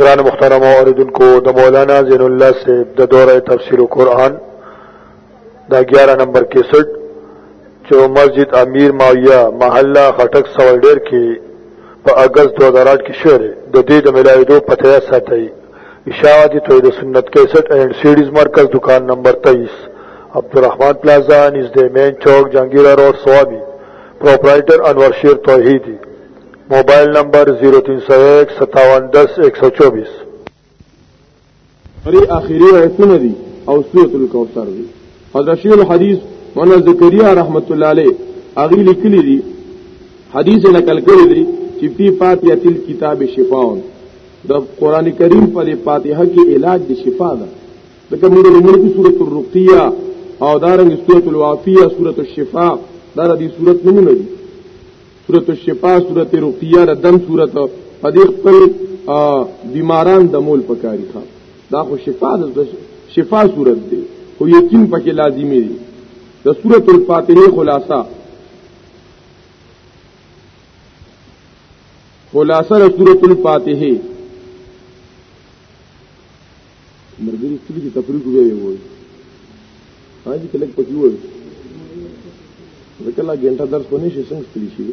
گران مخترم اوردن کو د مولانا زین الله سے د دوره تفسیر قرآن دا 11 نمبر 61 جو مسجد امیر ماویہ محلہ خټک سوالډر کې په اگست 2008 کې شعر د دې د ملایدو پته ساتي اشاعتی توحید سنت 61 اینڈ سیڈیز مرکز دکان نمبر 23 عبدالرحمن پلازا نزد مین چوک جہانگیرہ روڈ سوابی پروپرائٹر انور شیر توحیدی موبائل نمبر 03015710124 پری اخیری ایتونه دي او سورۃ الکوثر دي حضرت شیخ الحدیث مولانا زکریا رحمت الله علیه اغه لیکلی دي حدیث نقل کړی دی چې په فاتحه الكتاب شفاء د قران کریم پر فاتحه کې علاج د شفا ده لکه موږ د ملکی سورۃ الرقیه او دارنګ سورۃ الوافیه سورۃ الشفاء دا د دې سورۃ نمونه دي سورۃ الشفاء سورۃ الرقیه د دم سورۃ په دې خپل بیماران د مول پکاري ښه دا خو شفا د شفا سورۃ دی خو یقین پکې لازمی دی د سورۃ الفاتحه خلاصہ خلاصه سورۃ الفاتحه مرګري څه دي تفریق وی وي هاجي کله پکې وي وکلا ګنټه درس کو نه شي څنګه ستړي شي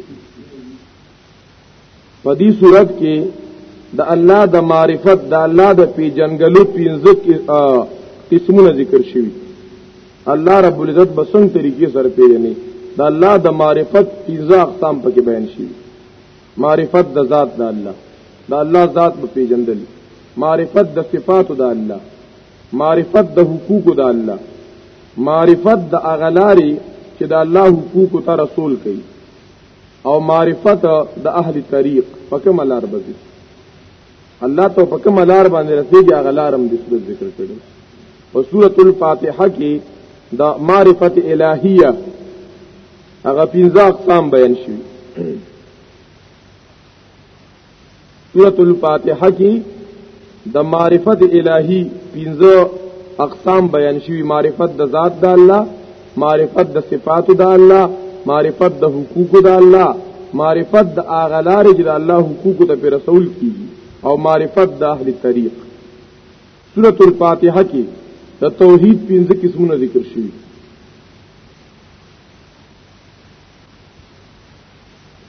په دې صورت کې د الله د معرفت د الله د پیجنګلو پینځه قسمونه ذکر شوی الله رب العزت بسنګ طریقې سره پیژني د الله د معرفت پینځه اقسام پکې بیان شوی معرفت د ذات د الله د الله ذات په پیجندل معرفت د صفات د الله معرفت د حقوق د الله معرفت د اغلاری چې د الله حقوق ته رسول کوي او معرفت د اهل طریق په کوم لار باندې الله ته په کوم لار باندې رسیږي اغلارم د ذکر کړو په سورۃ الفاتحه کې د معرفت الہیه هغه پنځه اقسام بیان شوي سورۃ الفاتحه کې د معرفت الهی پنځه اقسام بیان شوي معرفت د ذات د الله معرفت د صفات د الله معرفت د حقوق د الله معرفت د اغلار چې د الله حقوق ته پر رسول کیږي او معرفت د اهل طریق سورۃ الفاتحه کې د توحید پنځه قسمونه ذکر شوي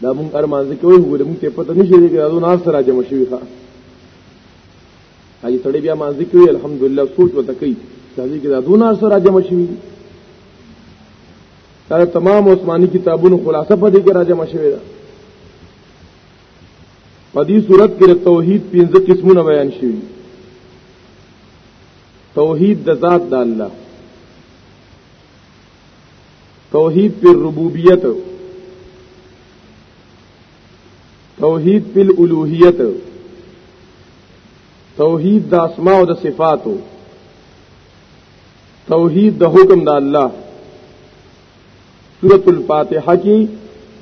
دا مونږ ارمان ځکه وایو ګوره مونږ ته پته نشي دی دا نار سره جمع شوی ښه هغه سړی بیا مانځي کوي الحمدلله سوچ وته کوي چې هغه کې دا دو نار سره جمع شوی دا تمام عثماني کتابونو خلاصه په دې کې راجم شوی دا په دې صورت کې توحید پنځه قسمونه بیان شوی توحید د ذات د الله توحید پر ربوبیت توحید پر الوهیت توحید د اسماء او د صفاتو توحید د حکم د الله سورۃ الفاتحه کې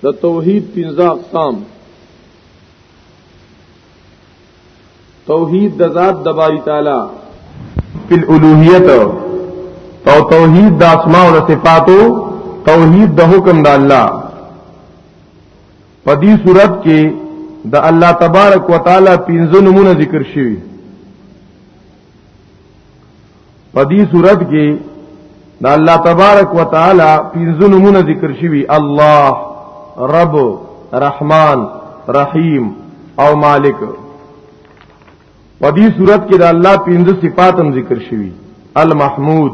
د توحید پنځه اقسام توحید د ذات د باری تعالی فی الالوهیت او توحید د اسماء او صفاتو توحید د حکم د الله په دې صورت کې د الله تبارک وتعالى پنځه نمونه ذکر شوي په دې صورت کې دا الله تبارک وتعالى پنځه نمونه ذکر شوی الله رب رحمان رحیم او مالک په دې صورت کې دا الله پنځه صفات هم ذکر شوی المحمود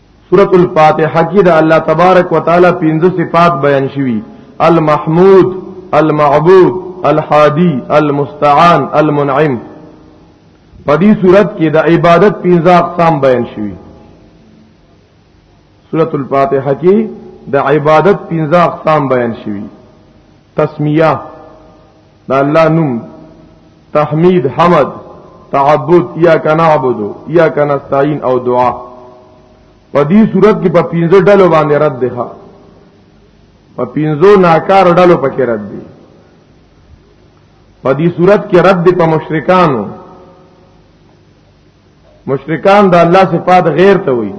سورۃ الفاتحه کې د الله تبارک وتعالى پنځه صفات بیان شوي المحمود المعبود الحادی المستعان المنعم په دې صورت کې د عبادت پنځه اقسام بیان شوي سورۃ الفاتحه کې د عبادت پنځه اقسام بیان شوي تسمیه دا الله نوم تحمید حمد تعبد یا کنا عبدو یا کنا استعین او دعا په دې صورت کې په پینځه ډلو باندې رد دی ښا په پینځو ناکار ډلو پکې رد دی په دې صورت کې رد دی په مشرکانو مشرکان د الله صفات غیر ته وي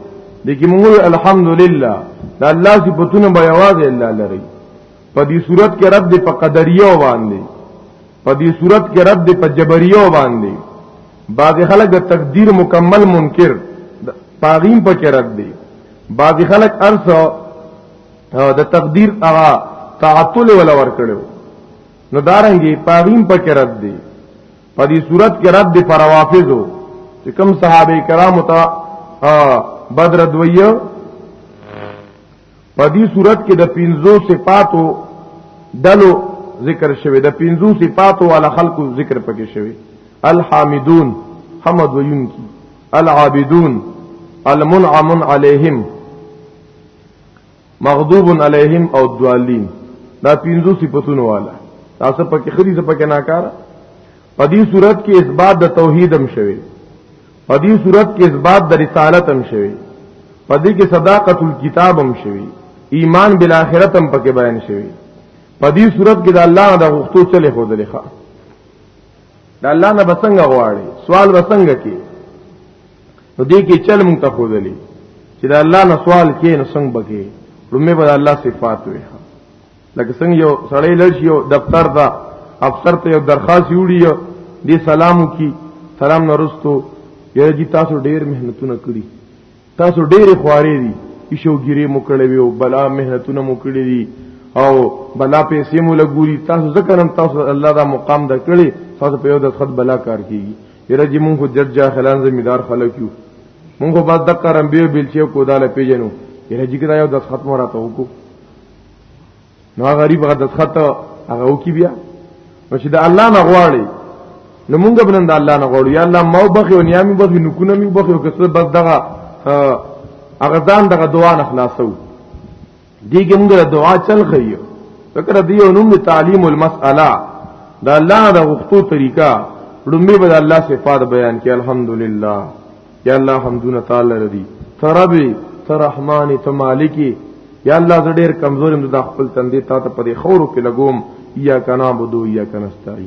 د کی موږ الحمدلله د الله صفاتونه به یوازې الله لري په دې صورت کې رد په قدریه باندې په دې صورت کې رد په جبریه باندې بعض خلک د تقدیر مکمل منکر پاغیم په کې رد دي بعض خلک ارسو د تقدیر هغه تعطل ولا ور کړو نو دارنګي پاغیم په کې رد دي په دې صورت کې رد دی پر وافضو چې کوم صحابه کرام ته بدر دویه په دې صورت کې د پنځو صفاتو دلو ذکر شوی د پنځو صفاتو علی خلقو ذکر پکې شوی الحامدون حمد ویون کی العابدون المنعم علیهم مغضوب علیهم او الضالین دا پینځو صفاتونه والا تاسو پکې خري څه پکې ناکاره په دې صورت کې اثبات د توحید هم شوی په دې صورت کې اثبات د رسالت هم شوی په دې کې صداقت الكتاب هم شوی ایمان بالآخرت هم پکې بیان شوی په دې صورت کې د الله د غوښتو چلے خو دلې ښه د الله نه بسنګ غواړي سوال بسنګ کې نو دې کې چل مونږ ته خوذلی چې دا الله نه سوال کې نو څنګه بګي لومې به الله صفات وي لکه څنګه یو سړی لړ شي یو دفتر دا افسر ته یو درخواست یوړي دې سلام کی سلام نرستو یره جی تاسو ډیر مهنتونه کړی تاسو ډیر خوارې دي ایشو ګیره مو کړې وي او بلا مهنتونه مو کړې دي او بلا پیسې مو لګوري تاسو ځکه نن تاسو الله دا مقام د کړی تاسو په یو د خد بلا کار کیږي یره جی مونږ جټ جاهلان زمیدار خلک یو مونږ په بس دکر امبیو بلچو کو داله پیجنو یره جی کدا یو د ختم راته وکړو نو غریب غد خط هغه وکي بیا نو چې د الله نه غواړي نو مونږ بنن د الله نه غواړو یا الله مو بخي او نیامي بخي نو کو نه مي بخي او کسب بس دغه هغه ځان دغه دعا نه خلاصو دي کوم د دعا چل خيو فکر دی او نوم تعلیم المسأله دا الله د غختو طریقہ لومبه به الله صفات بیان کې الحمدلله یا الله حمدونه تعالی ردی تربی ترحمان تمالکی یا الله زه ډیر کمزورم د خپل تندې تا ته پرې خورو کې لګوم یا کنا بدو یا کنستای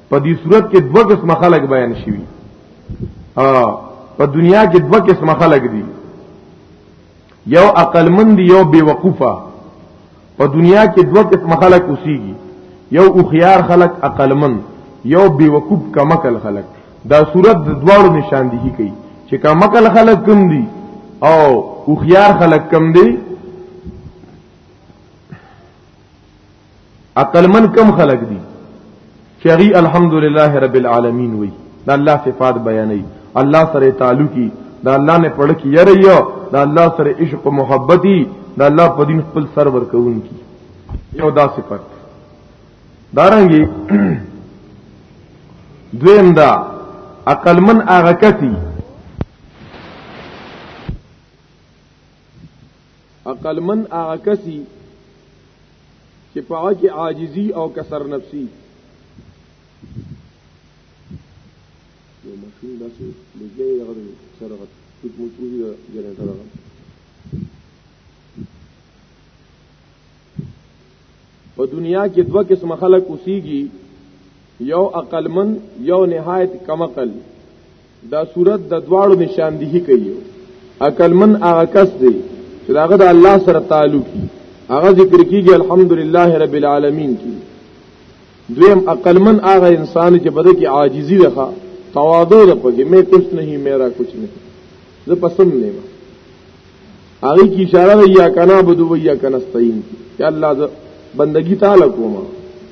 په دې صورت کې دوه قسم خلک بیان شوي په دنیا کې دوه قسم خلک دي یو عقل مند یو بیوقوفه په دنیا کې دوه قسم خلک اوسېږي یو اوخيار خلک عقل مند یو بیوقوف کمکل خلک دا صورت د دواړو نشاندهي کوي چې کمکل خلک کم دي او اوخيار خلک کم دي عقل من کم خلق دي چې هغه الحمدلله رب العالمین وي دا الله صفات بیانوي الله سره تعلقي دا الله نه پړ کی یره یو دا الله سره عشق او محبتي دا الله په دین خپل سر ورکون کی یو دا صفات دارنګي دویم دا عقل من هغه کتی عقلمن هغه کسي چې پاوه کې عاجزي او کسر نفسي یو ماشوم داسې لګي هغه سره کوم موټري جنریټر هغه په دنیا کې دوه قسم خلک اوسېږي یو عقلمن یو نهایت کم عقل دا صورت د دواړو نشاندهی کوي عقلمن هغه کس دی چې داغه د الله سره تعلق دی هغه ذکر کیږي الحمدلله رب العالمین کی دویم عقلمن هغه انسان چې بده کې عاجزی ده تواضع ده پکې مې کچھ نه میرا کچھ نه زه پسند نه هغه کی اشاره ده یا کنا بدو و یا کنا استعین یا الله ز بندگی تعالی کوما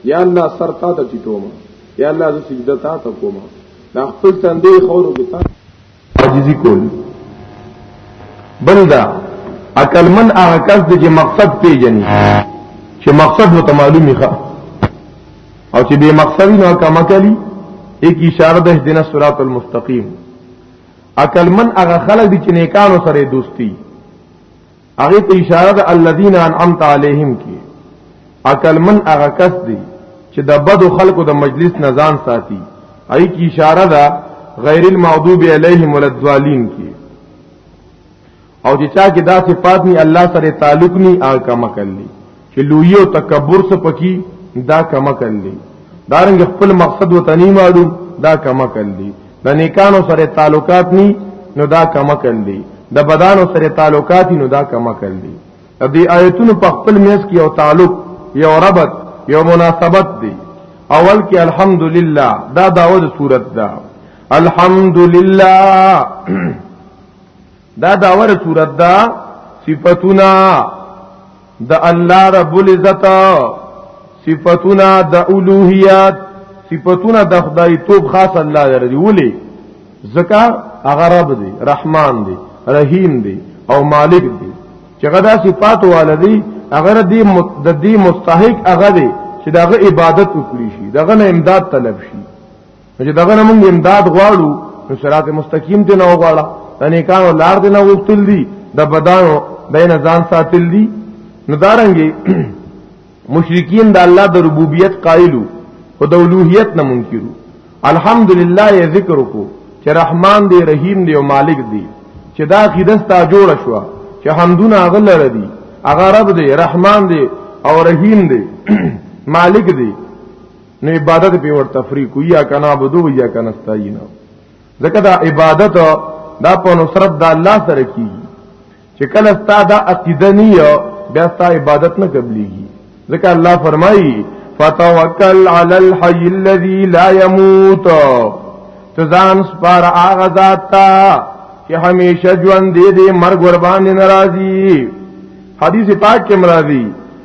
یا الله سر تا ته ټیټوما یا الله ز سجده تا ته کوما دا خپل تندې خورو کې تا عاجزی کولی بلدا عقل من هغه کس دی چې مقصد پیژني چې مقصد مو ته معلومي ښه او چې به مقصد نه کما کوي ایک اشاره ده دینه صراط المستقیم عقل من هغه خلک دي چې نیکانو سره دوستي هغه ته اشاره ده الذين انعمت عليهم کې عقل من هغه کس دي چې د بدو خلکو د مجلس نه ځان ساتي ای کی اشاره ده غیر المغضوب علیهم ولدوالین کی او چې چا کې دا صفات ني الله سره تعلق ني آ کما کړلی چې لوی او تکبر څخه پکی دا کما کړلی دارنګ خپل مقصد وتنی معلوم دا کما کړلی د نیکانو سره تعلقات ني نو دا کما کړلی د بدانو سره تعلقات نو دا کما کړلی د دې آیتونو په خپل میس کې یو تعلق یو ربط یو مناسبت دی اول کې الحمدلله دا داوود صورت ده دا الحمدلله دا داور صورت دا صفتنا د الله رب العزت صفتنا د اولوہیت صفتنا د خدای توب خاص الله لري ولي زکا هغه رب دی رحمان دی رحیم دی او مالک دی چې غدا صفات والدی هغه دی د دې مستحق هغه دی چې دغه عبادت وکړي شي دغه نه امداد طلب شي چې دغه نه موږ امداد غواړو نو صراط مستقیم ته نه وغواړه د نیکانو لار دې نه وختل دي د بدانو دین ځان ساتل دي نو دارنګي مشرکین د الله د ربوبیت قائلو او د اولوہیت نه منکرو الحمدلله یې ذکر کو چې رحمان دی رحیم دی او مالک دی چې دا خیدستا جوړ شو چې حمدونه هغه لره دي هغه رب دی رحمان دی او رحیم دی مالک دی نو عبادت په ور تفریق یا کنا عبدو یا کنا استاینا ځکه دا عبادت دا په نصرت د الله سره کیږي چې کله ستا دا عقیده نه یو بیا ستا عبادت نه قبليږي ځکه الله فرمایي فتوکل علی الحی الذی لا یموت تزان سپار آغا ذات تا چې همیشه ژوند دې دې مرګ ور باندې ناراضي حدیث پاک کې مرادي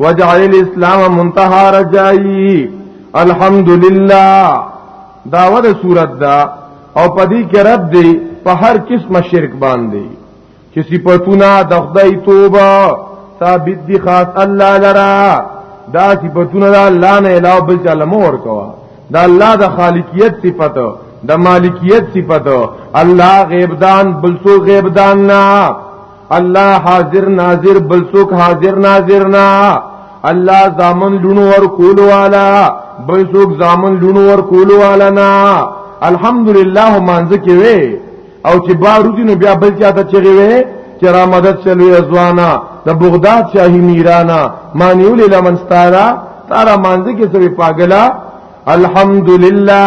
وجعل الاسلام منتهى رجائي الحمدلله داوه د صورت دا او پدی کې رد دی په هر قسمه شرک باندې چې صفاتونه د خدای توبه ثابت دي خاص الله لرا دا صفاتونه د الله نه علاوه بل چا لمور کوا دا الله د خالقیت صفات د مالکیت صفات الله غیب دان بل سو غیب دان نه الله حاضر ناظر بل څوک حاضر ناظر نه الله زامن لونو ور کول والا بل څوک زامن لونو ور کول والا نه الحمدلله مانځ کې وي او چې بارو دي نو بیا بل چا ته چغي وي چې را مدد چلو ازوانا د بغداد شاهي میرانا مانیول لمن ستارا تارا مانځ کې سوي پاګلا الحمدلله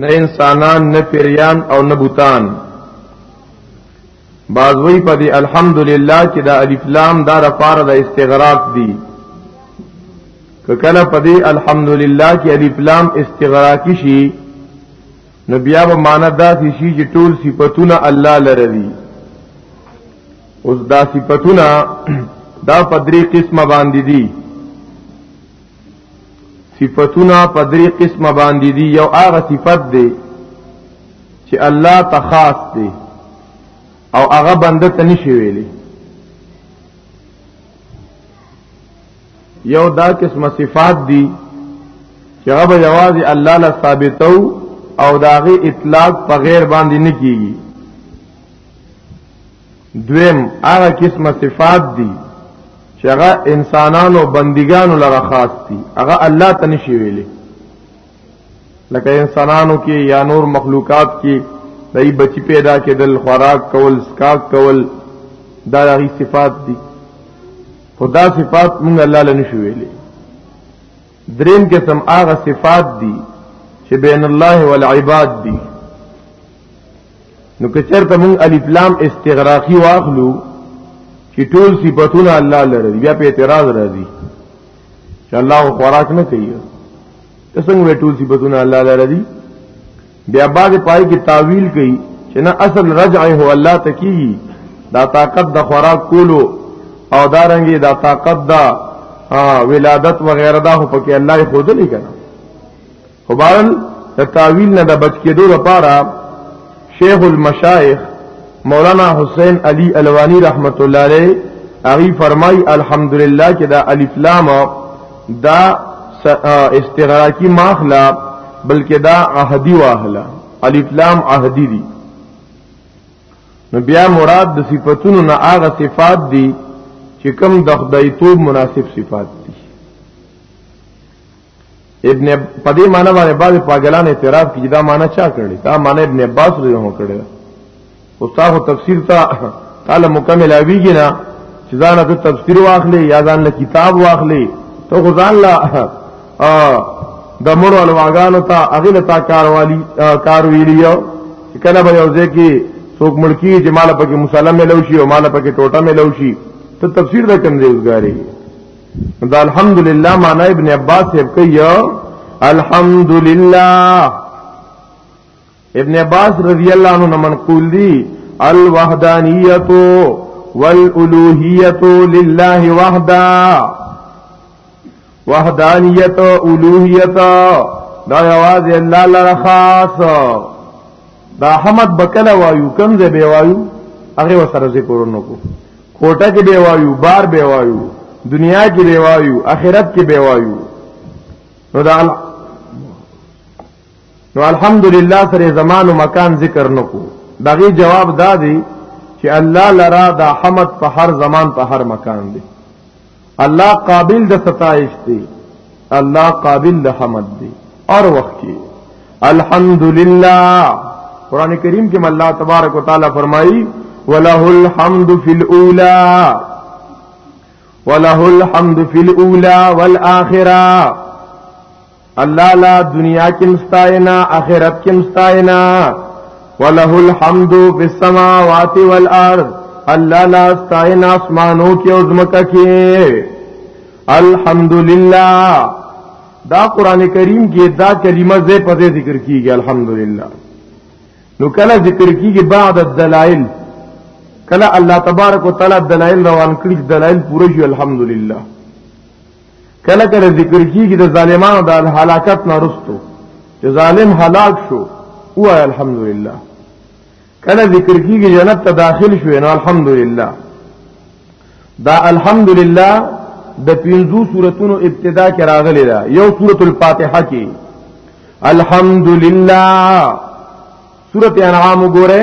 نه انسانان نه پیریان او نه بوتان بازوی په دی الحمدلله چې دا الف لام دا لپاره د استغراق دی که کله په دی الحمدلله کې الف لام استغراقی شي نو بیا به معنا دا شي چې ټول صفاتونه الله لره دي اوس دا صفاتونه دا په درې قسمه باندې دي صفاتونه په درې قسمه باندې دي یو هغه صفت دی چې الله ته خاص دی او هغه بنده ته نشي ویلي یو دا قسمه صفات دي چې هغه به یوازې الله له ثابتو او داغه اطلاق په غیر باندې نه کیږي دویم هغه قسمه صفات دي چې هغه انسانانو بندګانو لره خاص دي هغه الله ته نشي ویلي لکه انسانانو کې یا نور مخلوقات کې دای بچی پیدا کېدل خوراک کول سکاک کول دا هغه صفات دي خدا صفات مونږ الله لنه شو ویلي دریم قسم هغه صفات دي چې بین الله والعباد دي نو که چرته مونږ الف لام استغراقی واخلو چې ټول صفاتونه الله لري بیا په اعتراض راځي چې الله خوراک نه کوي ته څنګه ټول صفاتونه الله لري بیا بعد پای کې تعویل کوي چې نه اصل رجع هو الله تکي دا طاقت د خوراک کولو او دارنګي دا طاقت دا ولادت وغیرہ دا هو پکې الله خود نه کړه خو بارل د تعویل نه د بچ کېدو لپاره شیخ المشایخ مولانا حسین علی الوانی رحمت الله علیه هغه فرمای الحمدلله چې دا الف لام دا استغراقی ماخلا بلکې دا عهدی واهلا الف لام عهدی دی نو بیا مراد د صفاتونو نه هغه صفات دي چې کوم د خدای توب مناسب صفات دي ابن په دې معنی باندې بعض پاګلان اعتراض کوي دا معنی چا کړی دا معنی ابن عباس رضی الله عنه کړی استاد تفسیر ته تعالی مکمل اویږي نه چې ځان ته تفسیر واخلې یا ځان له کتاب واخلې ته خو ځان لا د مړو الواغانو ته هغه له تا کاروالي کار ویلیو چې کله به یو ځکه څوک ملکی چې مال پکې مسلمان ملو شي او مال پکې ټوټه ملو شي ته تفسیر د کوم دی وزګاری دا الحمدلله معنا ابن عباس یې کوي الحمدلله ابن عباس رضی الله عنه منقول دی الوحدانیت والالوهیت لله وحده وحدانیت الوهیت دا आवाज الله لره خاص دا حمد بکلا وایو کم زه به وایو هغه وسره ذکر نکو کوټه کې به وایو بار به وایو دنیا کې به وایو اخرت کې به وایو نو دا نو الحمدلله سره زمان او مکان ذکر نکو دغه جواب دا دی چې الله لرا دا حمد په هر زمان په هر مکان دی الله قابل د ستایش دی الله قابل د حمد دی اور وخت کې الحمدلله قران کریم کې الله تبارک وتعالى فرمایي وله الحمد في الاولى وله الحمد في الاولى والاخره الله لا دنیا کې مستاینا اخرت کې مستاینا وله الحمد فی السماوات والارض الله لا استاینا اسمانو کې او زمکه کې الحمدلله دا قران کریم کې دا کلمه زې په دې ذکر کیږي الحمدلله نو کله ذکر کیږي بعد الدلائل کله الله تبارک وتعالى دلائل روان کړي دلائل پوره شي الحمدلله کله کله ذکر کیږي د ظالمانو د هلاکت نه رستو چې ظالم هلاک شو او الحمدلله کله ذکر کیږي جنت ته داخل شو نو الحمدلله دا الحمدلله د پینځو سوراتونو ابتدا کې راغلي دا یو سورۃ الفاتحه کې الحمدلله سورۃ انعام وګوره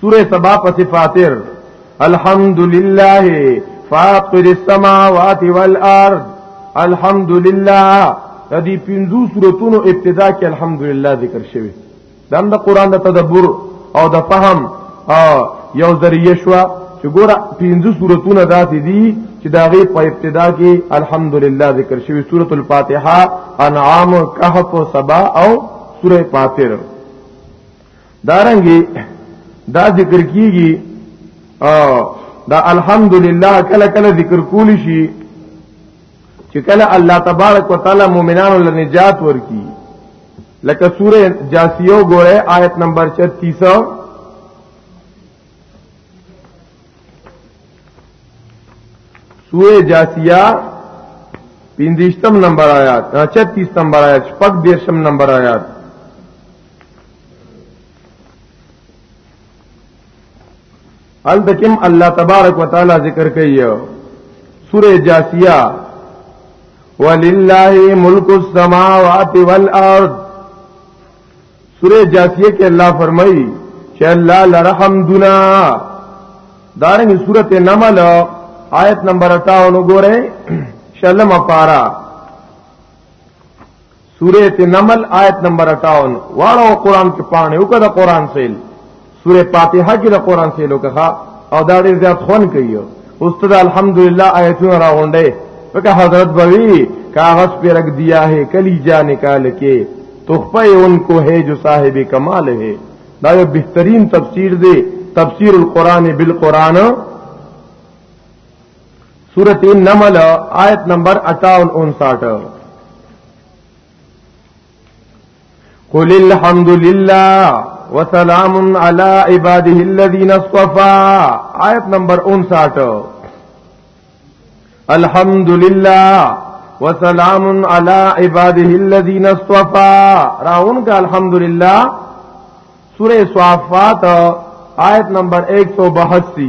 سوره سبا پس فاتر الحمد لله فاطر السماوات والارض الحمد لله د دې پنځو سوراتونو ابتدا کې الحمدلله ذکر شوی دا د قران د تدبر او د فهم یو ذریعہ شو چې ګوره پنځو سوراتونه داسې دي چې دا غي په ابتدا کې الحمدلله ذکر شوی سورۃ الفاتحه انعام کهف سبا او سورۃ فاتر دارنګي دا ذکر کیږي او دا الحمدلله کله کله ذکر کول شي چې کله الله تبارک وتعالى مؤمنانو له نجات ورکي لکه سوره جاسیو ګوره آیت نمبر 36 سوره جاسیہ پندیشتم نمبر آیات 36 نمبر آیات شپږ دیشم نمبر آیات ال دکم الله تبارک وتعالى ذکر کوي سوره جاسیه ولله ملک السماوات والارض سوره جاسیه کې الله فرمایي چې الله لرحم دنا دارنګ سوره نمل آیت نمبر 58 وګورئ شلم پارا سورت نمل آیت نمبر 58 واړو قران کې پانه وکړه د قران سیل سوره فاتحه کې د قران سیل وکړه او دا ډېر زیات خون کوي استاد الحمدلله آیتونه راغونډه وکړه حضرت بوي کاغذ پر رکھ دیا ہے کلی جا نکال کے تخفہ ان کو ہے جو صاحب کمال ہے دا یو بهترین تفسیر دی تفسیر القرآن بالقرآن سورت النمل آیت نمبر 58 قل الحمد لله وسلام على عباده الذين اصطفى آیت نمبر 59 الحمد لله وسلام على عباده الذين اصطفى راون کا الحمد لله سورہ صافات آیت نمبر 182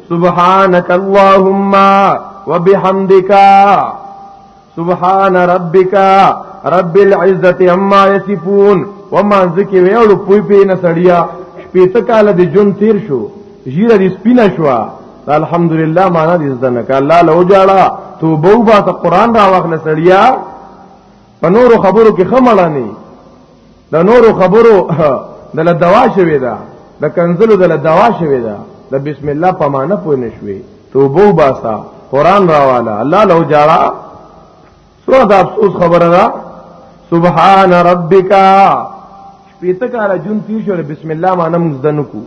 سبحانك اللهم وبحمدك سبحان ربك رب العزه عما يصفون وما ذکر ویلو پوی پی نه سړیا شپېته کال د جون تیر شو ژیره د سپینه شو الحمدلله معنا دې زده نه کاله له وجاړه توبه وباسه قران را واخله سړیا په نورو خبرو کې خمړانی د نورو خبرو د لدوا شوی دا د کنزلو د لدوا شوی دا د بسم الله په معنا پوه نشوي توبه باسا قران راواله الله لو جارا سو دا افسوس خبره ده سبحان ربک شپیته کاله جون تیر شو بسم الله معنا موږ دنو کو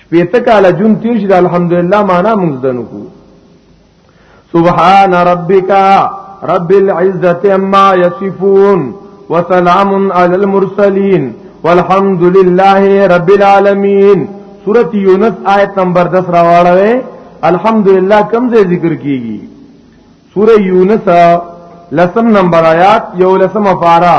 شپیته کاله جون تیر شو الحمدلله معنا موږ دنو کو سبحان ربک رب العزه عما یصفون وسلام علی المرسلین والحمد لله رب العالمین سورۃ یونس آیت نمبر 10 راوړوي الحمدلله کم ځای ذکر کیږي سورۃ یونس لسم نمبر آیات یو لسم فارا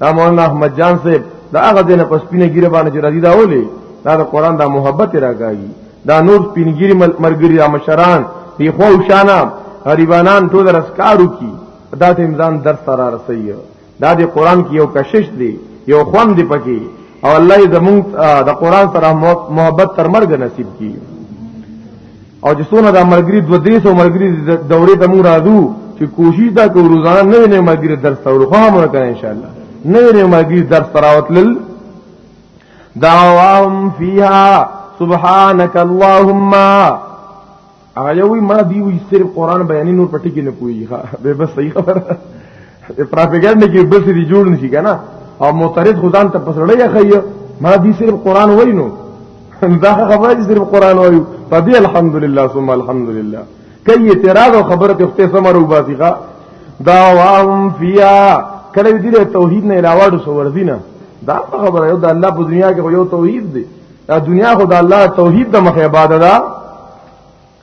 دا مولانا احمد جان صاحب دا هغه دینه پس پینه ګیره باندې چې راځي دا ولي دا د قران دا محبت راګایي دا نور پینګيري مرګري را مشران دی خو شانا غریبانان ټول رسکارو کی دا ته امزان در سره رسي دا د قران کې یو کشش دی یو خوان دی پکې او الله زموږ د قران سره محبت تر مرګ نصیب کړي او چې څونه د مرګري دو درې سو مرګري دورې ته موږ راځو چې کوشش دا کوو روزانه نوې نوې مرګري درس ته ورو خو هم وکړو ان شاء الله نوې نوې مرګري درس تراوتل دعواهم فیها سبحانك اللهم هغه یوی ما دی وی صرف قران بیانې نور پټی کې نه پوي ها به بس صحیح خبره پروپاګاندا کې بس دي جوړ نشي کنه او معترض خدان ته پسړی اخی ما دي صرف قران وینو دا خبره دي صرف قران وایو په دې الحمدلله ثم الحمدلله کوي اعتراض او خبره ته خته سمرو باسيغه دا وام فیا کله دې توحید نه علاوه د سور دینه دا خبره یو د الله په دنیا کې یو توحید دی دا دنیا خو د الله توحید د مخه عبادت ده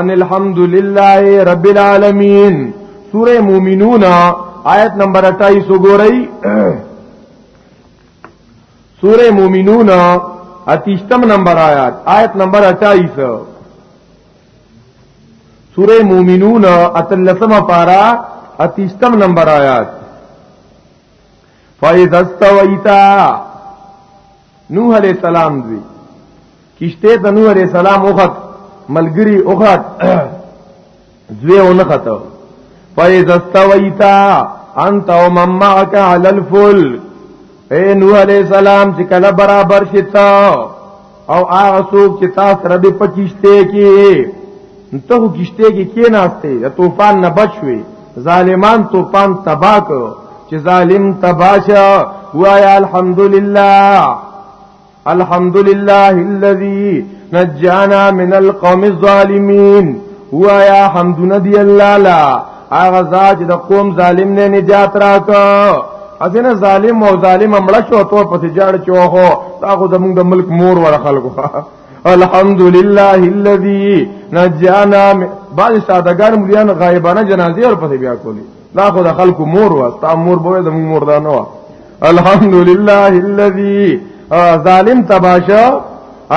ان الحمد لله رب العالمین سوره مومنون آیت نمبر 28 وګورئ سوره مومنون اتیشتم نمبر آیات آیت نمبر 28 سوره مومنون اتلسم پارا اتیشتم نمبر آیات فَإِذَا اسْتَوَيْتَ نوح علیہ السلام دی کشته ته نوح علیہ السلام وخت ملګری وخت زوی ونه خطو فاذا استويتا انت ومن معك على الفلك اے نوح علیہ السلام چې کله برابر شتا او هغه څوک چې تاسو رب پکشته کې ته خو کشته کې کی کېناسته د طوفان نه بچوي ظالمان طوفان تبا کړو چې ظالم تباشا وایا الحمدلله الحمدلله الذي نجانا من القوم الظالمين وایا حمدنا دی الله لا هغه ذات د قوم ظالم نه نجات راکا ازنه ظالم او ظالم مړ شو تو پته جاړ چوهو تا خو زمونږ د ملک مور ور خلکو الحمد لله الذي نجانا بعض سادهګان مليان غایبانه جنازې ور پسې بیا کولی دا خو د خلکو مور و ستا مور به د مور دا نه و الحمد لله الذي ظالم تباشا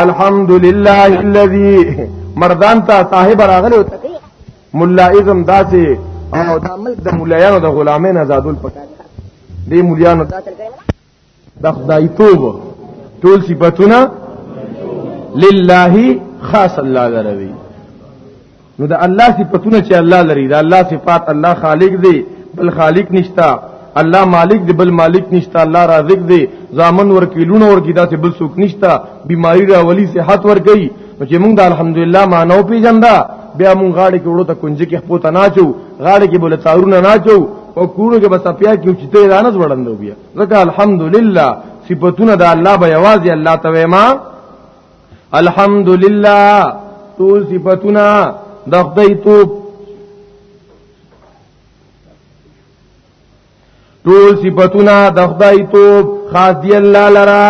الحمد لله الذي مردان ته صاحب راغلی مولا ازم داسې او دا ملک د مولایانو د غلامین آزادول پکاره دی مولیانو دا د خدای توب ټول صفاتونه لله خاص الله لروي نو د الله صفاتونه چې الله لري د الله صفات الله خالق دی بل خالق نشتا الله مالک دی بل مالک نشتا الله رازق دی زامن ورکی لونه ورکی داسې بل څوک نشتا بیماری را ولی صحت ورکی نو چې موږ د الحمدلله مانو پیجندا بیا موږ غاړه کې وړو ته کنجي کې خپل تناچو غاړه کې بوله تارونه ناچو او کورو کې بس پیا کې چې ته رانس وړندو بیا ځکه الحمدلله صفاتونه د الله به یوازې الله ته ما الحمدلله ټول صفاتونه د خدای توپ ټول صفاتونه د خدای توب خاص دی الله لرا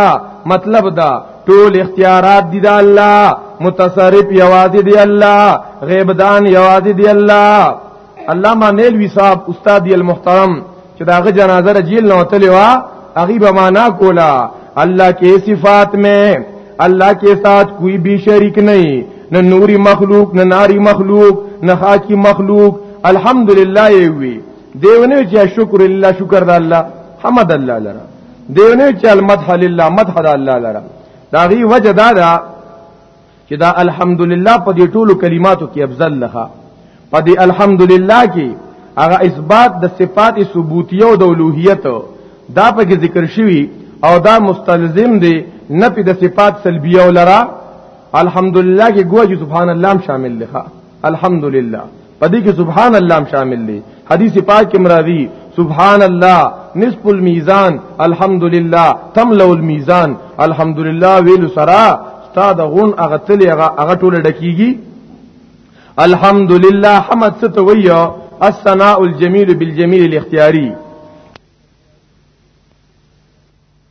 مطلب دا ټول اختیارات دی د الله متصرف یوازې دی الله غیب دان یوازې دی الله علامه نیلوی صاحب استاد دی المحترم چې داغه جنازه را جیل نه وتلی وا هغه به معنا کولا الله کې صفات میں الله کې ساتھ کوئی بھی شریک نہیں نہ نوری مخلوق نہ ناری مخلوق نہ خاکی مخلوق الحمدللہ وی دیونه چې شکر لله شکر د الله حمد الله لره دیونه چې المدح لله مدح د الله لره دا غي وجه دا ده چې دا الحمدلله په دې ټولو کلماتو کې افضل لخه په دې الحمدلله کې هغه اثبات د صفات ثبوتیه او د اولوہیت دا په کې ذکر شوی او دا مستلزم دی نه په د صفات سلبیه ولرا الحمدلله کې ګوجی سبحان الله شامل لخه الحمدلله پدې کې سبحان الله شامل دی حدیث پاک کې مرادي سبحان الله نصف الميزان الحمدلله تملو الميزان الحمدلله ویل سرا استاد غون هغه تل هغه ټوله ډکیږي الحمدلله حمد ستویا الثناء الجميل بالجميل الاختياري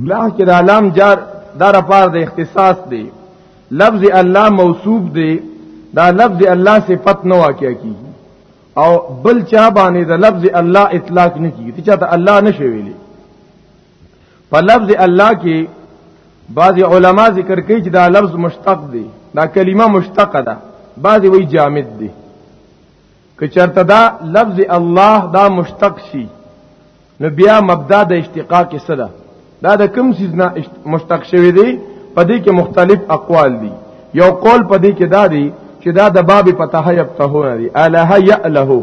الله کې د علام جار دار پار د اختصاص دی لفظ الله موصوف دی دا لفظ الله صفت نه واقع کی او بل چا باندې د لفظ الله اطلاق نه کیږي چې چاته الله نشي ویلي په لفظ الله کې بعض علما ذکر کوي چې دا لفظ مشتق دی دا کلمه مشتقه ده بعض وی جامد دی که چرته دا لفظ الله دا مشتق شي نو بیا مبدا د اشتقاق څه ده دا د کوم چیز نه مشتق شوی دی په دې کې مختلف اقوال دي یو قول په دې کې دا دی چې دا د باب پتاه یبتهون دی الہ یاله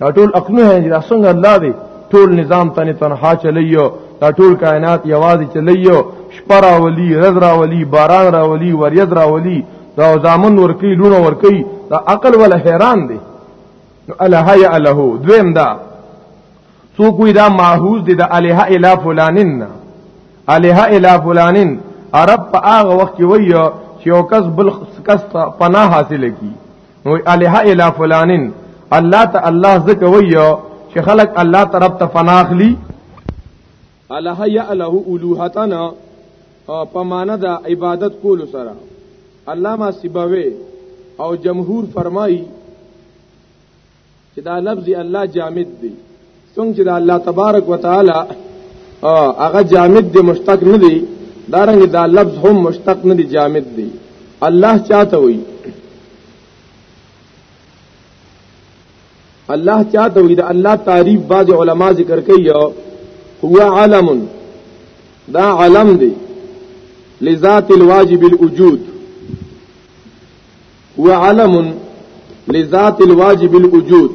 دا ټول عقل نه دی دا څنګه الله دی ټول نظام تنه تنها چلیو دا ټول کائنات یوازې چلیو شپه راولي رز راولي باران راولي وریځ راولي دا زامن ورکی لونه ورکی دا عقل ولا حیران دی نو الہ یا الہ دویم دا سو کوئی دا ماحوز دی دا الہ الا فلانن الہ الا فلانن عرب په هغه وخت کې وایو چې یو کس بل کس پناه حاصله کی نو الہ الا فلانن الله ته الله زکه ویو چې خلق الله طرف ته فناخلی الہ یعله الوهتنا په معنا د عبادت کول سره علامہ سیبوی او جمهور فرمایي چې دا لفظ الله جامد دی څنګه چې دا الله تبارک وتعالى هغه جامد دی مشتق نه دی دارنګ دا لفظ هم مشتق نه دی جامد دی الله چاته وي الله چاته وي دا الله تعریف بعض علما ذکر کوي هو علم دا علم دی لذات الواجب الوجود هو علم لذات الواجب الوجود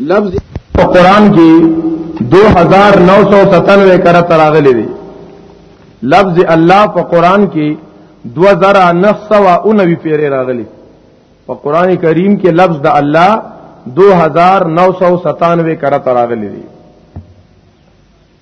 لفظ په قران کې 2997 کرا تراغلي دي لفظ الله په قران کې 2999 پیری راغلي په قران کریم کې لفظ د الله 2997 کرا تراغلي دي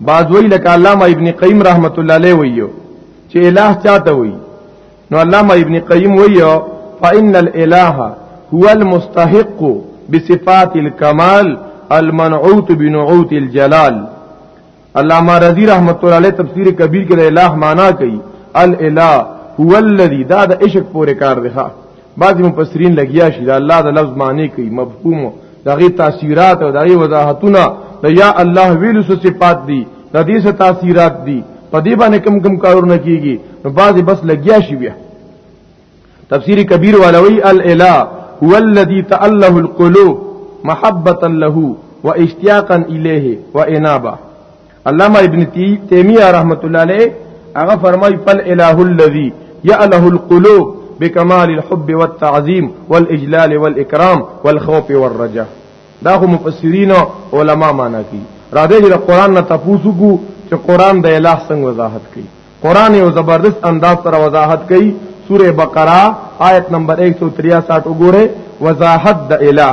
بعض وی لکه علامه ابن قیم رحمت الله علیه ویو چې الہ چاته وی نو علامه ابن قیم ویو فإن الإله هو المستحق بصفات الكمال المنعوت بنعوت الجلال علامہ رضی رحمت الله علیه تفسیر کبیر کې د الہ معنا کوي الالہ هو الذی دا د عشق پورې کار دی بعضی مفسرین لګیا شي دا الله د لفظ معنی کوي مفهوم دغه تاثیرات او دغه وضاحتونه د یا الله ویلو څه صفات دي د دې څه تاثیرات دي په دې باندې کم کم کارونه کیږي نو بعضی بس لګیا شي بیا تفسیری کبیر والوی الاله هو الذي تأله القلوب محبتا له واشتياقا اليه وانابه علامه ابن تیمیه رحمت الله علیه هغه فرمای فل اله الذی یاله القلوب بکمال الحب والتعظیم والاجلال والاکرام والخوف والرجاء دا خو مفسرین او علما معنا کوي را دې د قران نه تاسو کو چې قران د الہ څنګه وضاحت کوي قران یو زبردست انداز سره وضاحت کوي سوره بقره آیت نمبر 163 وګوره وضاحت د الہ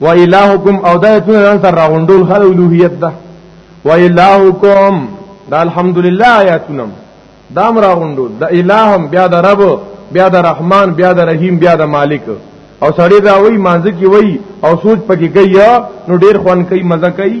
و الہکم او دا ایتونه ځان سره راغونډول خل الوهیت ده و الہکم دا الحمدلله آیاتونه دا امر راغونډول د الہم بیا د رب بیا د رحمان بیا د رحیم بیا د مالک او سړی دا وای مانځ کی وای او سوچ پکې کوي نو ډیر خوان کوي مزه کوي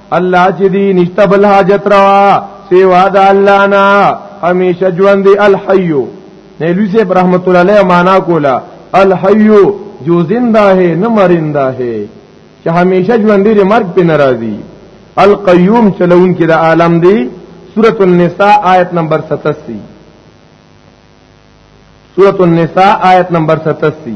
الله چې دی نشته بل حاجت روا سیوا د الله نه همیشه ژوند دی الحی نه لوی سے رحمت الله علیه معنا کولا الحی جو زندہ ہے نہ مرندہ ہے چې همیشه ژوند دی مرګ په ناراضی القیوم چلون کې د عالم دی سورۃ النساء آیت نمبر 87 سورۃ النساء آیت نمبر 87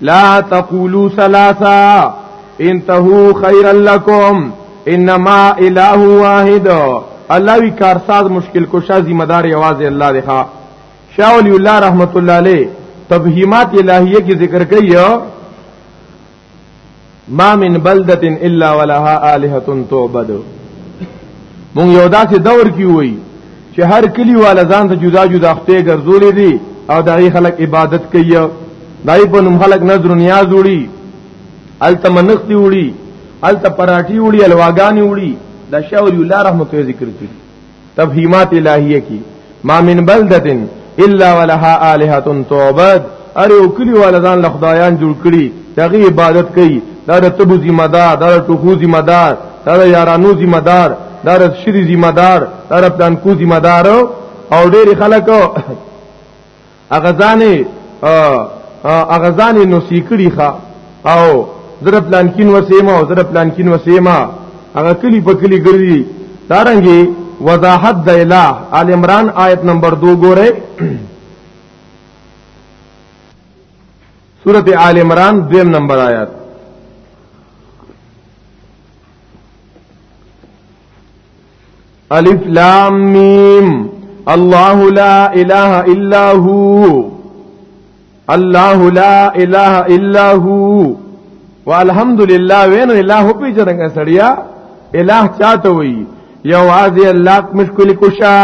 لا تقولوا ثلاثه انتهوا خيرا لكم انما اله واحد الله وی کارساز مشکل کشا ذمہ دار आवाज الله دی ښا شاه ولی الله رحمت الله علیه تبهیمات الہیه کی ذکر کایو ما من بلدت الا ولها الهه تعبد مونږ یو داسې دور کې وای چې هر کلی والا ځان ته جدا جدا خپې ګرځولې دي او دغه خلک عبادت کوي دای په نوم خلک نظر نیاز وړي الته منختی وړي الته پراټي وړي الواګانی وړي دا شاور الله رحمت ذکر کړي تفهیمات الہیه کی ما من بلدتن الا ولها الها تعبد اره او کلی ولدان له خدایان جوړ کړي دغه عبادت کوي دا د تبو ذمہ دار دا د ټوخو ذمہ دار دا د یارانو ذمہ دار دا د شری ذمہ دار دا د پلان کو ذمہ دار او ډېری خلک هغه ځانې هغه ځانې نو سیکړي ښا او زر پلان کین وسیما او زر پلان کین وسیما هغه کلی په کلی ګرځي دارنګي وضاحت د اله آل عمران آیت نمبر 2 ګوره سورت آل عمران دویم نمبر آیات الف لام میم الله لا اله الا هو الله لا اله الا هو والحمد لله وین الله په جنګ سړیا الہ چاته وی یوازې الله مشکل کوشا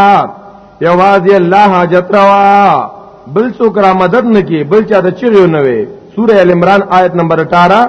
یوازې الله حاجت روا بل څوک را مدد نکي بل چا د چغیو نه وي سوره ال عمران آیت نمبر 18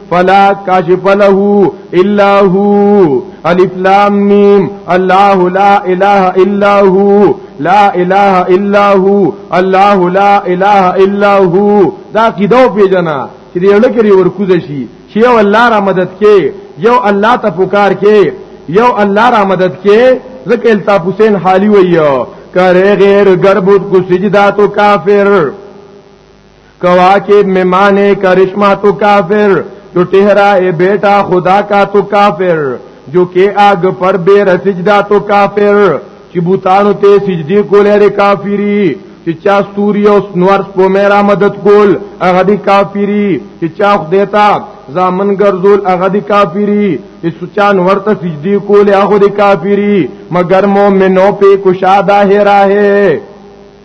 فلا کاشف له الا هو الف لام میم الله لا اله الا هو لا اله الا هو الله لا اله الا هو دا کیدو پیجنا چې دې لکري ورکوز شي چې یو الله را مدد کې یو الله ته پکار کې یو الله را مدد کې ځکه الطاف حسین حالی ویو کرے غیر گربت کو سجدہ تو کافر کواکب میں مانے کرشمہ تو کافر جو ٹہرا اے بیٹا خدا کا تو کافر جو کہ آگ پر بے رسجدہ تو کافر چې بوتانو ته سجدي کولې لري کافری چې چا ستوري او نور په میرا مدد کول هغه دي کافری چې چا خدای ته زامن ګرځول هغه دي کافری چې سچان ورته سجدي کولې هغه دي کافری مگر مؤمنو په کوشاده هرا ہے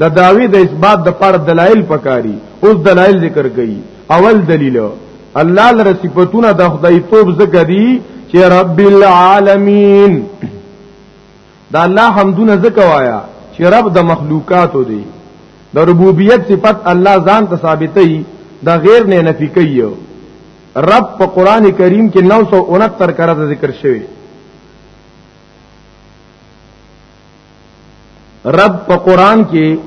د داوی د اثبات د پر دلایل پکاري اوس دلایل ذکر کړي اول دلیل الله لره صفاتونه د خدای توب ذکر دي چې رب العالمین دا الله حمدونه ذکر وایا چې رب د مخلوقاتو دی د ربوبیت صفت الله ځان ته ثابتې دا غیر نه نفي کوي رب په قران کریم کې 969 کرته ذکر شوی رب په قران کې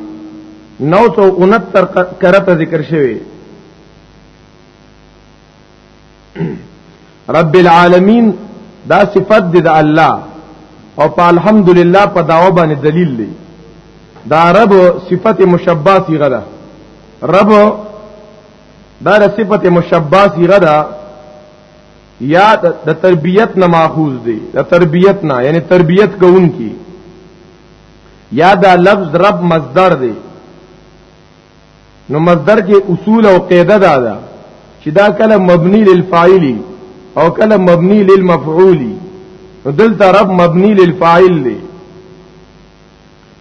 969 کرته ذکر شوی رب العالمین دا صفت دی د الله او په الحمدلله په داوا باندې دلیل دی دا رب صفت مشبہ صیغه ده رب دا صفت مشبہ صیغه ده یا د تربیت نه ماخوذ دی د تربیت نه یعنی تربیت کوونکی یا دا لفظ رب مصدر دی نو مصدر کې اصول او قاعده دا ده چې دا کله مبني للفاعل او کله مبني للمفعول دلته رب مبني للفاعل دی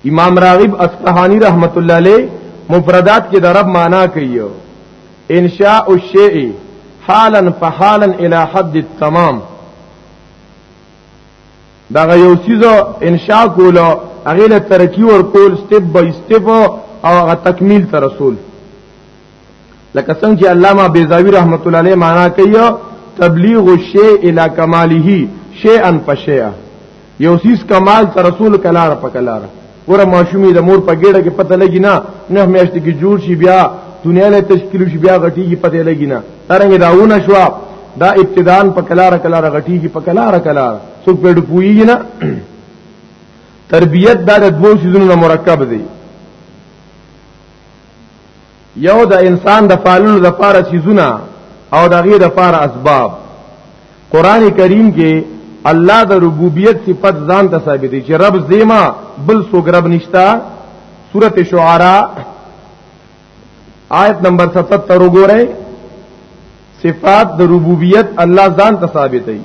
امام راغب اصفهانی رحمت الله علیه مفردات کې د رب معنا کوي انشاء الشیء حالا فحالا الى حد التمام دا یو چیز انشاء کول هغه له ترقی ور کول سټپ بای سټپ او هغه تکمیل ته رسول لکه څنګه چې علامه بیزاوی رحمت الله علیه معنا کوي تبلیغ الشیء الی کماله شیئا فشیئا یو سیس کمال تر رسول کلار په کلار ور ماشومی د مور په ګډه کې پته لګی نه نه میاشت کې جوړ شي بیا دنیا له تشکیل شي بیا غټی کې پته لګی نه ترنګ داونه شو دا ابتدان په کلار کلار غټی کې په کلار کلار څوک په ډو پویږي نه تربیت دا د دوه سيزونو مرکب دی یو د انسان د فعلو د فار سيزونه او د غیر د فار اسباب قران کریم کې الله د ربوبیت صفت ځان ته ثابت دي چې رب زیما بل څوک رب نشتا سورته شعرا آیت نمبر 77 وګورئ صفات د ربوبیت الله ځان ته ثابت دي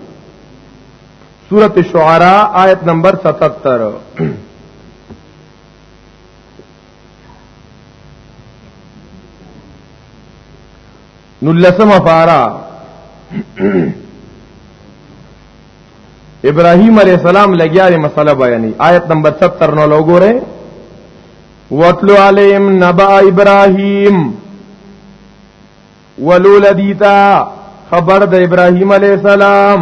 سورته شعرا آیت نمبر 77 نو لسمه پارا ابراهيم عليه السلام لګیا دی مسله بیانې آیت نمبر 70 نو لوګوره واتلو عليهم نبأ ابراهيم ولول دیتا خبر د ابراهيم عليه السلام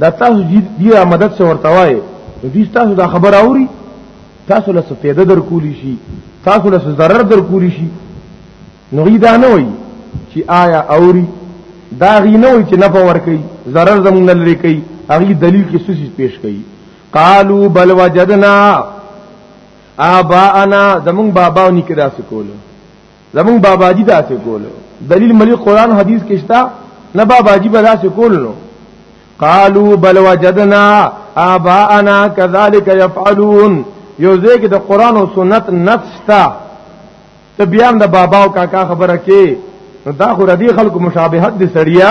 دا تاسو دی را مدد سے ورته وای نو دوی تاسو دا خبر اوري تاسو له فایده در کولی شي تاسو له ضرر در کولی شي نو غي دا نه وای چې آیا اوري دا غي نه وای چې نه پور کوي ضرر زمون لري کوي هغه دلیل کې سوسیس پیش کوي قالو بل وجدنا آباءنا زمون باباونی کې دا سکولو زمون بابا جی دا څه کولو دلیل ملي قران حدیث کې شتا نه بابا جی بدا څه کولو قالوا بل وجدنا آباءنا كذلك يفعلون یو ځکه د قران او سنت نفستا ته بیا د بابا او کاکا خبره کې دا خو ردی خلکو مشابهت دي سړیا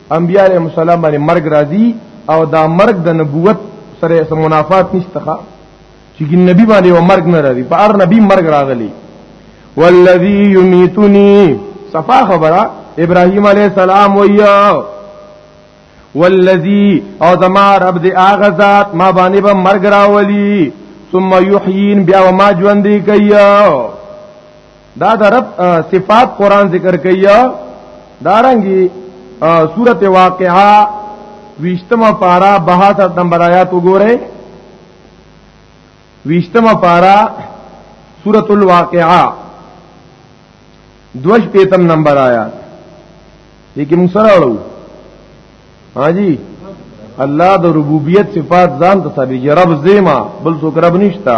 انبیاء علیهم السلام باندې مرګ راځي او دا مرګ د نبوت سره سم منافات نشته چې ګن نبی باندې و مرګ نه راځي په هر نبی مرګ راغلی والذي يميتني صفا خبره ابراهيم عليه السلام ويا والذي او زما رب دې اغه ذات ما باندې به مرګ راولي ثم يحيين بیا ما ژوندې کوي دا د رب صفات قران ذکر کوي دارنګي سورت واقعا ویشتمه پارا 72 نمبر آیات وګوره ویشتمه پارا سورت الواقعا دوش پیتم نمبر آیات لیکن موږ سره اړو ها جی الله د ربوبیت صفات ځان ته ثابت رب زیما بل څوک رب نشتا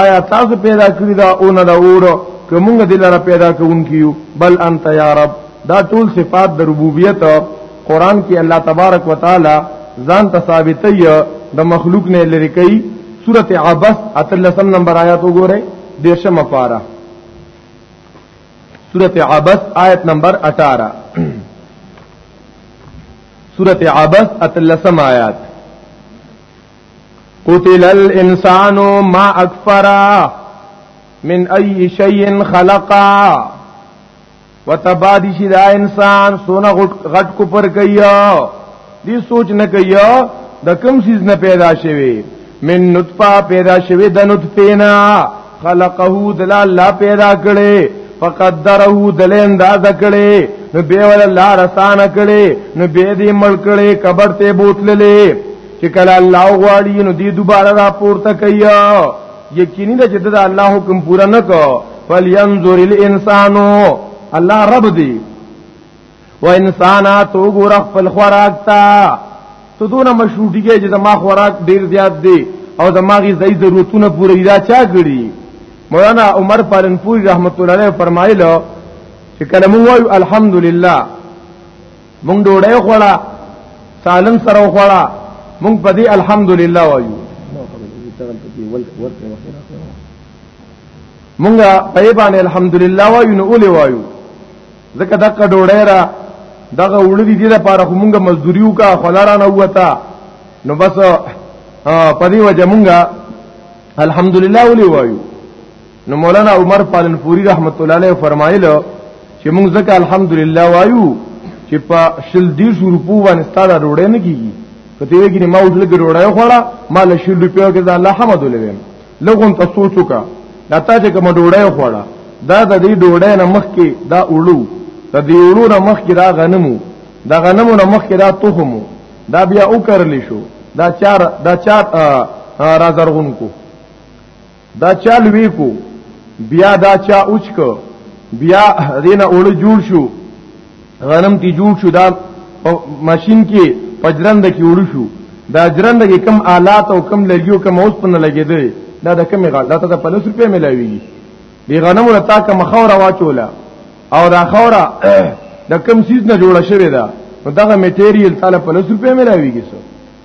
آیا تاسو پیدا کړی دا اون دا اور که مونږ دې لاره پیدا کوونکیو بل انت یا رب دا ټول صفات د ربوبیت قران کې الله تبارک وتعالى ځان ته ثابتې د مخلوق نه لری کوي سوره عبس اتلسم نمبر آیات وګورئ دیرشم پارا سوره عبس آیت نمبر 18 سوره عبس اتلسم آیات قتل الانسان ما اکفرا من ای شیء خلقا وتبادی شي دا انسان سونه غټ کو پر کیا دی سوچ نه کیا د کم سیز نه پیدا شوی من نطفه پیدا شوی د نطفه نه خلقه دل الله پیدا کړي فقدره دل انداز کړي نو به ول الله رسان کړي نو به دې مړ کړي قبر ته بوتللې چې کله الله غواړي نو دې دوباره را پورته کوي یقیني ده چې د الله حکم پورا نکو فلینظر الانسانو الله رب دی و انسانات وګور خپل خوراک تا ته دونه مشروطی کې چې زما خوراک ډیر زیات دی او زما غي ځای ضرورتونه پوره دي دا چا کړی مولانا عمر پالنپوری رحمت الله علیه فرمایلو چې کله مونږ وایو الحمدلله مونږ ډوډۍ خوړه سالن سره خوړه مونږ په دې الحمدلله وایو مونږه په یبان الحمدلله وایو نو اولې وایو ځکه دغه ډوړی را دغه وړدي دي لپاره خو مونږه مزدوري وکا خلارانه وتا نو بس په دې وجه مونږه الحمدلله ولي وایو نو مولانا عمر پالنپوری رحمت الله علیه فرمایله چې مونږ ځکه الحمدلله وایو چې په شل دې شروع په باندې ستاره ډوړې نه کیږي کته وی ګنې ما اوس لګ ډوړای خوړه ما له شل روپیو کې دا الله حمد ولوي لغون ته سوچ وکا دا تا چې کوم ډوړې خوړه دا د دې ډوړې نه مخ کې دا اړو د دې اړو نه مخ کې دا غنمو دا غنمو نه مخ کې دا تخمو دا بیا وکړل شو دا چار دا چار را زرغون کو دا چال وی کو بیا دا چا اوچ کو بیا دینه اول جوړ شو غنم تی جوړ شو دا ماشين کې پجرند کې وړو شو دا جرند کې کم آلات او کم لرګیو کم اوس پنه لګیدل دا د کمی غاټه ته 50 روپے ملاویږي دی غنم له تا کم خوره واچولا او دا خوره د کم سیز نه جوړه شوی دا نو دغه میټیریل تعالی 50 روپے ملاویږي سو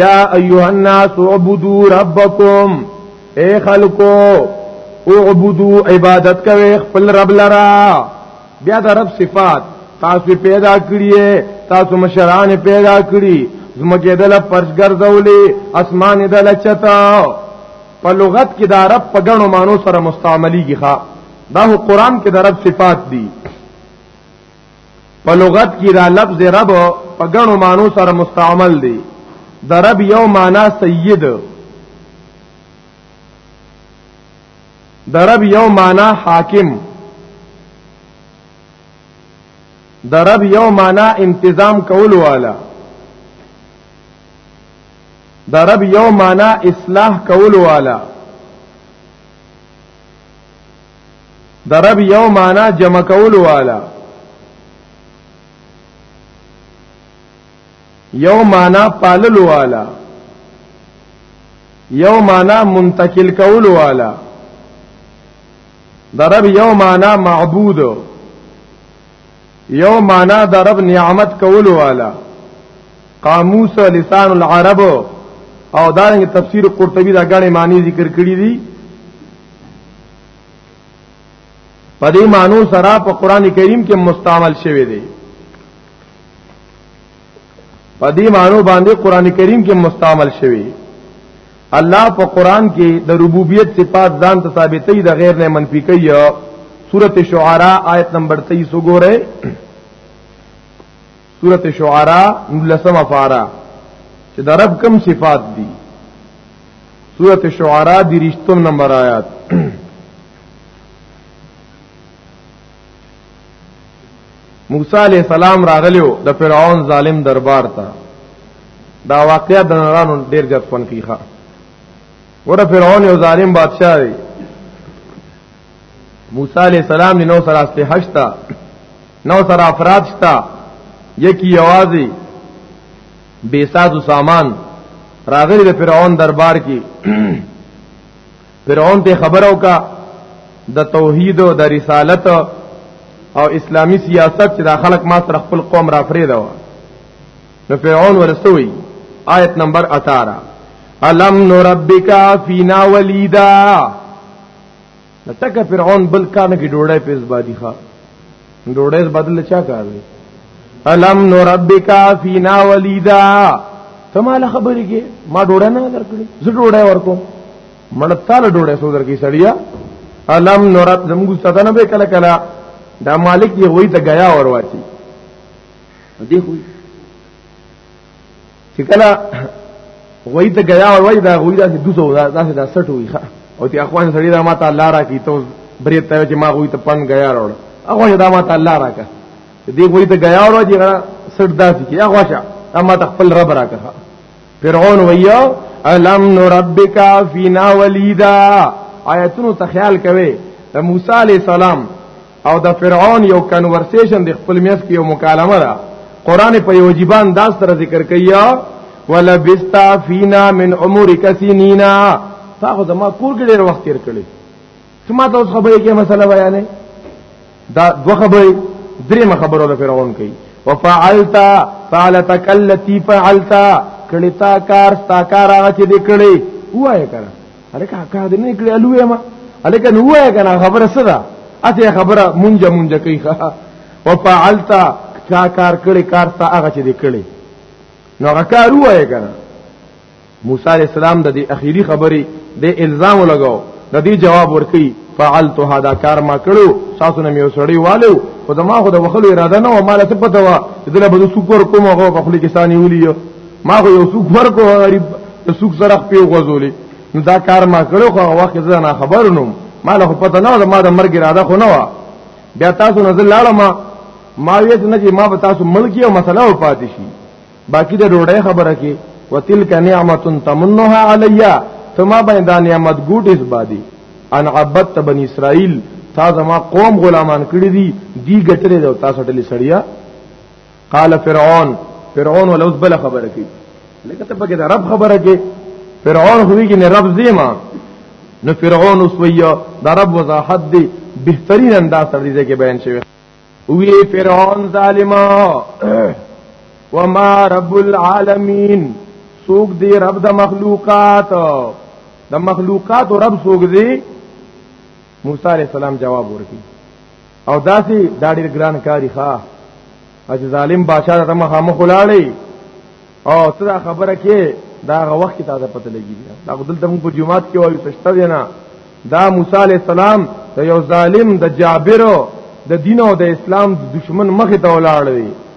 یا ایها الناس عبدو ربکم اے خلقو اعبدو عبادت کوي خپل رب لرا بیا د رب صفات تاسو پیدا کړی تاسو مشران پیدا کړی زمکه دل پرچ ګرځولې اسمان دل چتا په لغت کې د عرب په غنو مانو سره مستعمليږي ښا دا هو قران کې د عرب صفات دي په لغت کې را لفظ رب په غنو مانو سره مستعمل دی د رب یو معنا سید د رب یو معنا حاکم د رب یو معنا انتظام کول والا د رب یو معنا اصلاح کول والا د رب یو معنا جمع کول والا یو معنا پالل والا یو معنا منتقل کول والا د رب یو معنا معبود یو معنا د رب نعمت کول والا قاموس لسان العرب او دارنګ تفسیر قرطبی دا غاڼې معنی ذکر کړی دي په دې مانو سره په قران کریم کې مستعمل شوی دی په دې مانو باندې قران کریم کې مستعمل شوی الله په قران کې د ربوبیت صفات ځان ته ثابتې د غیر نه منفي کوي سورته شعراء آیت نمبر 23 وګورئ سورت شعراء نلسم فارا چې د رب کم صفات دي سورت شعراء دی رشتم نمبر آیات موسی علیہ السلام راغلیو د فرعون ظالم دربار ته دا واقعیا د نارانو ډیر جات پن کیخه ور فرعون یو ظالم بادشاہ دی موسی علیہ السلام نو سره اسلحه شته نو سره افراد شتا یکی یوازی بیساز و سامان راغلی د فرعون دربار کی فرعون ته خبرو کا د توحید او د رسالت او اسلامی سیاست چې د خلق ما سره خپل قوم را فریدا و نو فرعون ورسوي آیت نمبر 18 الم نربک فینا ولیدا نو تک فرعون بل کان کې ډوړې پیس باندې ښا ډوړې بدل چا کار دی الم نربک فینا ولیدا تمال خبرې کې ما ډوړې نه درکړې زه ډوړې ورکو مړتال ډوړې سو درکې سړیا الم نرب زمګو ستنه به کله کله دا مالک دی وای ته غیا ورواچی دی خو چې کله وای ته غیا وای دا غوی دا دوسو دا دا دا سټ وی ښا او تی اخوان سړی دا ما ته الله را کی ته بری ته چې ما غوی ته پن غیا راوړ هغه دا ما ته الله را کا دی غوی ته غیا وړو چې سټ دا چې یا غوښه اما ته خپل رب را کا فرعون ویا الم نربک فینا ولیدا آیتونو ته خیال کوي موسی علی السلام او د فرعون یو کنورسیشن د خپل میس کې یو مکالمه ده قران په یو جیبان داس تر ذکر کیا ولا بستا فینا من عمر کسینینا تاسو زما کور کې ډیر وخت تیر کړی ته ما ته اوس خبرې کې مسله بیانې دا دوه خبرې درې خبرو له فرعون کوي وفعلت فعلتك التي فعلت کړي تا کار تا کار هغه چې دې کړي وایې کړه الکه حقا دې نه کړې الوې ما الکه نو وای کنه خبره صدا اته خبره مونږه مونږه کوي ښا وفعلتا کا کار کړي کار تا هغه چې دې کړي نو هغه کار وای کنه موسی علی السلام د دې اخیری خبرې د الزام لګاو د دې جواب ورکړي فعلت هذا کار ما کړو تاسو نه میو سړی والو خدما خو د وخلو اراده نه و مال ته پته و چې دله بده سوکور کوم هغه په خلی کې سانی ولیو ما خو یو څوک ورکو غریب د څوک سره په غوځولې نو دا کار ما کړو خو هغه وخت زه نه خبر نوم ما له پته نه و ما د مرګ اراده خو نه و بیا تاسو نزل لاړم ما ویت نه چې ما به تاسو ملکی او مسله و پاتې شي باقی د ډوډۍ خبره کې وتلک نعمت تمنها علیا فما بین دا نعمت ګوټ اس بادي ان عبدت بنی اسرائیل تا زما قوم غلامان کړی دي دی ګټره د تاسو ټلې سړیا قال فرعون فرعون ولا اوس بل خبره کوي لکه ته پکې د رب خبره کې فرعون هوی کې نه رب زیما نو فرعون اوس ویا د رب وضاحت دی بهترین انداز سره دې کې بیان شوی وی فرعون ظالما وما رب العالمین سوق دی رب د مخلوقات د مخلوقات رب سوق دی موسی علیہ السلام جواب ورکړي او داسي دا ډیر ګران کاری ښا چې ظالم بادشاہ ته مخه مخ ولاړی او تر خبره کې دا وخت کې تازه پته لګی دا دلته موږ په جمعات کې وایو تشته دی نه دا موسی علی السلام ته یو ظالم د جابر د دین او د اسلام د دشمن مخه ته ولاړ دی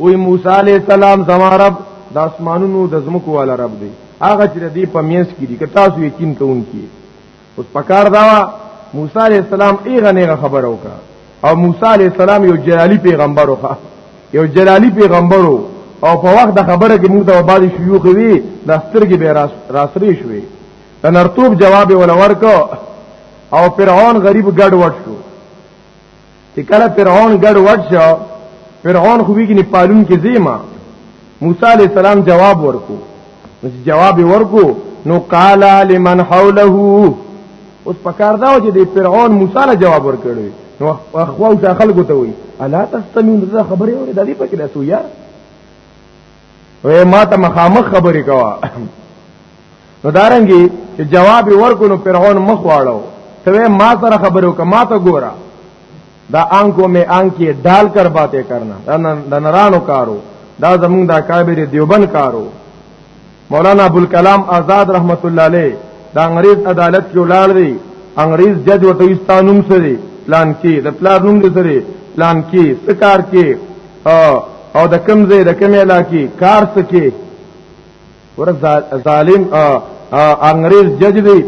وی موسی علی السلام زما رب د اسمانونو د زمکو والا رب دی هغه چې دې په میس کې دي که تاسو یقین کوونکی اوس پکار دا موسی علی السلام ایغه نه خبر وکا او موسی علی السلام یو جلالی پیغمبر وکا یو جلالی پیغمبر او په وخت د خبره کې موږ ته بعد شيوخ وی د سترګې به راس راسري شوې د نرتوب جواب ول ورکو او فرعون غریب ګډ وډ شو چې کله فرعون ګډ وډ شو فرعون خو ویګنی پالون کې زیما موسی علی السلام جواب ورکو نو جواب ورکو نو قال لمن حوله اوس پکار دا چې د فرعون موسی له جواب ورکړي نو اخوو ته خلکو ته وي الا تستمعون ذا خبره اوري د دې پکې رسو یار وې ما ته مخامخ خبرې کوا نو دارنګي چې جواب ورکو نو فرعون مخ واړو ته ما سره خبرو کما ته ګورا دا آنکو می آنکی ډال کر باتیں کرنا دا نرانو کارو دا زمونږ د اکابر دیوبند کارو مولانا ابوالکلام آزاد رحمت الله علیه دا انګریز عدالت کې ولاړ دی انګریز جج وته استانوم سره پلان کې د پلان نوم دې سره پلان کې سکار کې او د کم ځای د کم علاقې کار سکے ور ظالم انګريز جج دی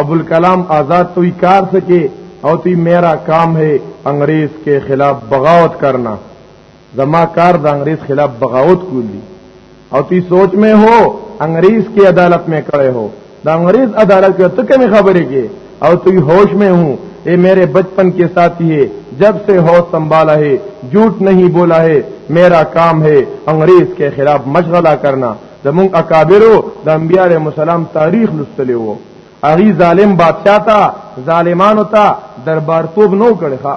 ابو الکلام آزاد توی کار سکے او تی میرا کام ہے انګريز کے خلاف بغاوت کرنا زما کار د انګريز خلاف بغاوت کولی او تی سوچ میں ہو انگریز کی عدالت میں کڑے ہو دا انگریز عدالت کے تو کمی خبریں کی او تی ہوش میں ہوں اے میرے بچپن کے ساتھی ہے جب سے ہوش سنبھالا ہے جھوٹ نہیں بولا ہے میرا کام ہے انگریز کے خلاف مشغلہ کرنا زمون اکابرو د انبیاء علیهم السلام تاریخ لستلی وو اغي ظالم بادشاہ تا ظالمانو تا دربار توب نو کړی ښا